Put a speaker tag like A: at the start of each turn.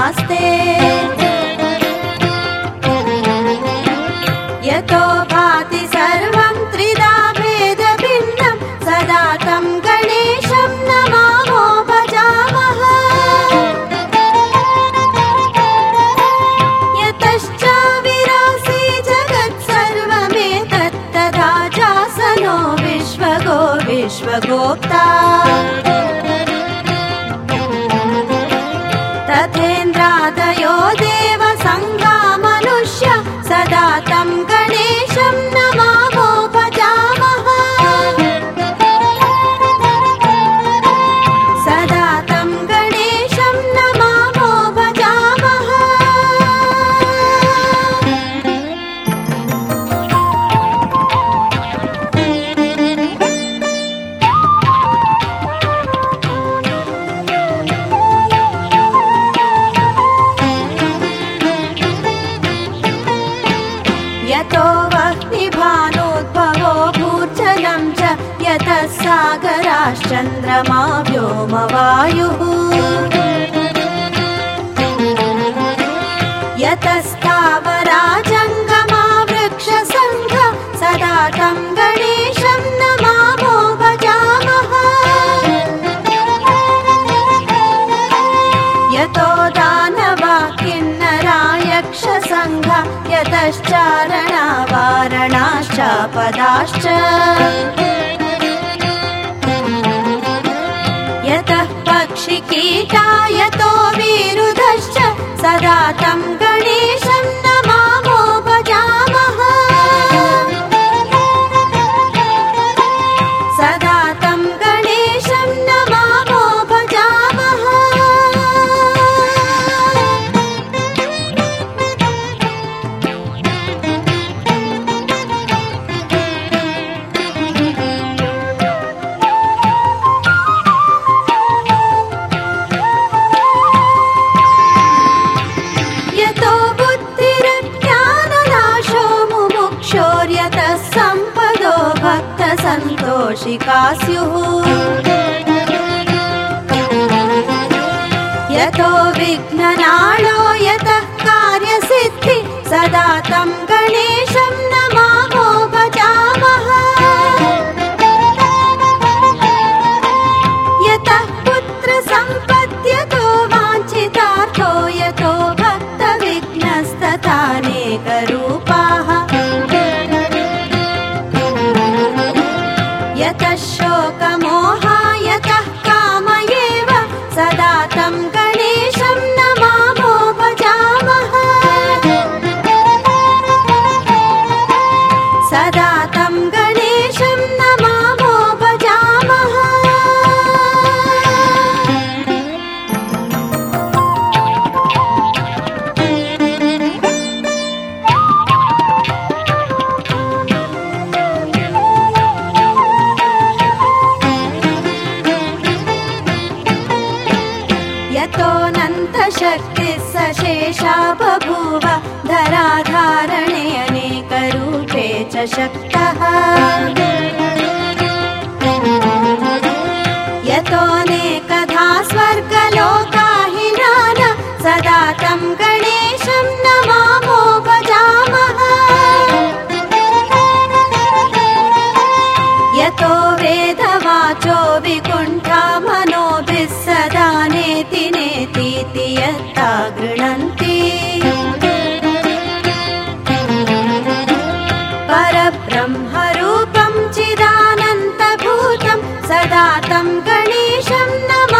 A: नास्ते यतो भाति सर्वं त्रिदा भेदभिन्नं सदा तं गणेशं नमामो भजामः। यतश्च विरासि जगत् सर्वमेतत्तदा चासनो विश्वगो विश्वगोप्ता सागराश्चन्द्रमा व्योमवायुः यतस्तावरा जङ्गमा वृक्षसङ्घ सदा तं गणेशं नमामो भजामः यतो दानवा किन्नरा यक्षसङ्घ यतश्चारणा वारणाश्चापदाश्च यतः पक्षिकीटा यतो विरुधश्च सदा तं भक्तसन्तोषिका स्युः यतो विघ्ननाळो यतः कार्यसिद्धि सदा तं गणेशं नमामो यतोऽनन्तशक्तिः सशेषा बभूव धराधारणे अनेकरूपे च शक्तः इति यत्ता गृह्णन्ति परब्रह्मरूपं चिदानन्दभूतं सदा तं गणेशं नमः।